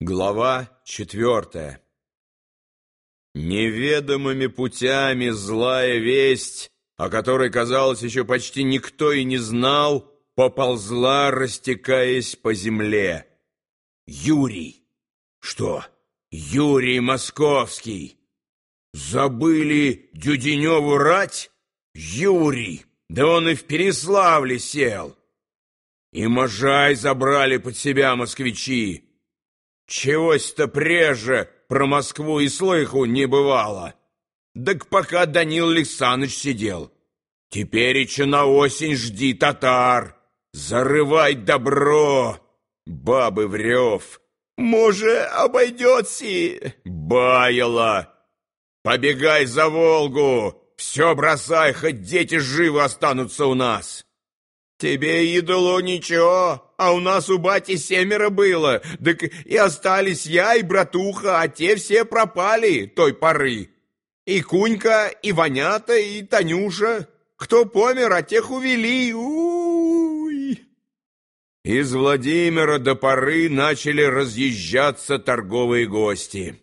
Глава четвертая Неведомыми путями злая весть, о которой, казалось, еще почти никто и не знал, поползла, растекаясь по земле. Юрий! Что? Юрий Московский! Забыли Дюденеву рать? Юрий! Да он и в Переславле сел! И Можай забрали под себя москвичи! Чегось-то прежде про Москву и слыху не бывало. Так пока Данил Александрович сидел. Теперь и на осень жди татар. Зарывай добро. Бабы врев. Може, обойдется. Баяла. Побегай за Волгу. Все бросай, хоть дети живы останутся у нас. Тебе, идолу, ничего, а у нас у бати семеро было, так и остались я и братуха, а те все пропали той поры. И Кунька, и Ванята, и Танюша. Кто помер, а тех увели. Уй! Из Владимира до поры начали разъезжаться торговые гости.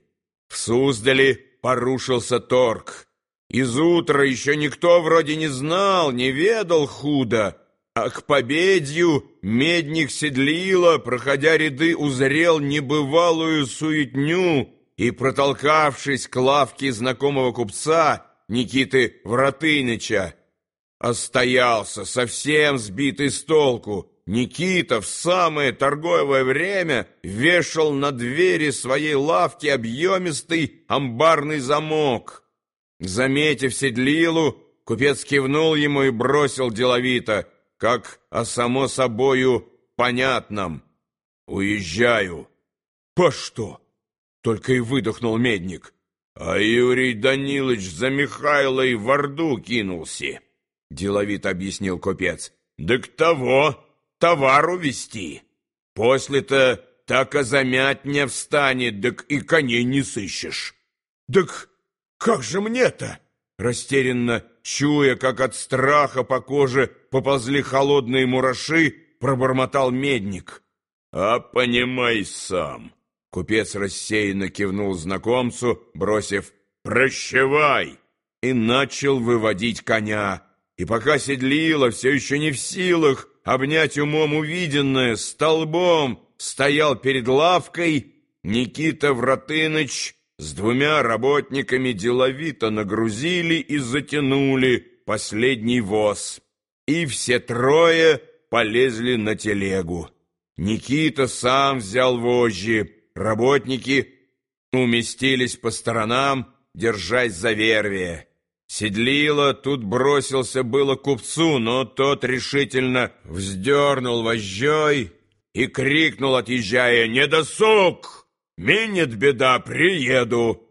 В Суздале порушился торг. Из утра еще никто вроде не знал, не ведал худо, а к победью медник седлила, проходя ряды, узрел небывалую суетню и, протолкавшись к лавке знакомого купца Никиты Вратыныча, остоялся, совсем сбитый с толку. Никита в самое торговое время вешал на двери своей лавки объемистый амбарный замок. Заметив седлилу, купец кивнул ему и бросил деловито — как о само собою понятном. Уезжаю. По что? Только и выдохнул медник. А Юрий Данилович за Михайлой в Орду кинулся, деловито объяснил купец. Да к того товару вести. После-то так и замятня встанет, так и коней не сыщешь. Так как же мне-то? Растерянно, чуя, как от страха по коже поползли холодные мураши, пробормотал медник. «А понимай сам!» Купец рассеянно кивнул знакомцу, бросив «Прощавай!» и начал выводить коня. И пока седлила, все еще не в силах обнять умом увиденное, столбом стоял перед лавкой Никита Вратыныч с двумя работниками деловито нагрузили и затянули последний воз. И все трое полезли на телегу. Никита сам взял вожжи, работники уместились по сторонам, держась за вервие. Седлило тут бросился было купцу, но тот решительно вздернул вожжой и крикнул, отъезжая, «Не досуг!» Минет беда, приеду.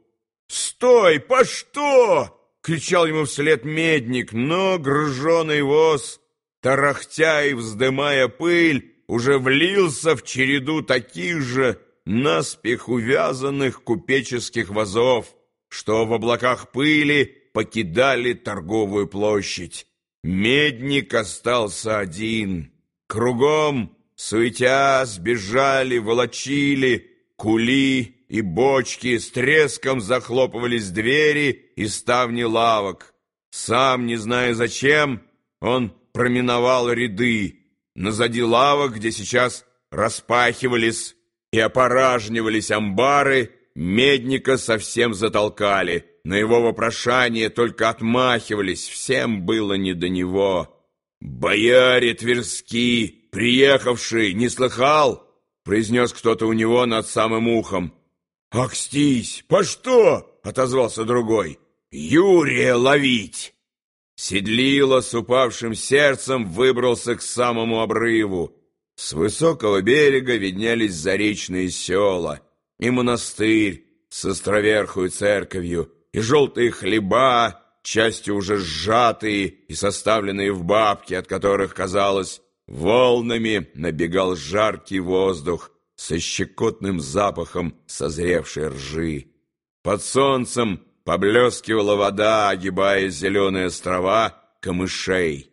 Стой, по что? Кричал ему вслед медник, но груженый воз, тарахтя и вздымая пыль, уже влился в череду таких же наспех увязанных купеческих вазов, что в облаках пыли покидали торговую площадь. Медник остался один. Кругом, суетя, сбежали, волочили, кули и бочки, с треском захлопывались двери и ставни лавок. Сам, не зная зачем, он проминовал ряды. Назади лавок, где сейчас распахивались и опоражнивались амбары, медника совсем затолкали. На его вопрошание только отмахивались, всем было не до него. «Бояре Тверски, приехавший, не слыхал?» Произнес кто-то у него над самым ухом. «Акстись! По что?» — отозвался другой. «Юрия ловить!» Седлило с упавшим сердцем выбрался к самому обрыву. С высокого берега виднелись заречные села и монастырь с островерхую церковью, и желтые хлеба, частью уже сжатые и составленные в бабки, от которых, казалось, Волнами набегал жаркий воздух со щекотным запахом созревшей ржи. Под солнцем поблескивала вода, огибая зеленые острова камышей.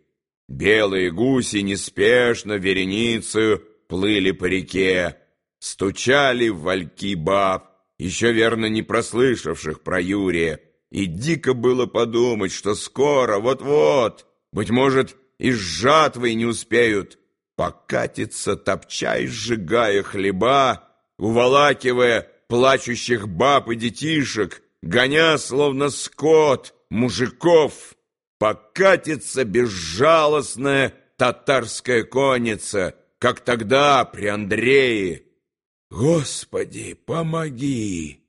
Белые гуси неспешно вереницею плыли по реке. стучали в вальки баб, еще верно не прослышавших про Юрия, и дико было подумать, что скоро, вот-вот, быть может, и с жатвой не успеют, покатиться, топча сжигая хлеба, уволакивая плачущих баб и детишек, гоня, словно скот, мужиков, покатится безжалостная татарская конница, как тогда при Андрее. Господи, помоги!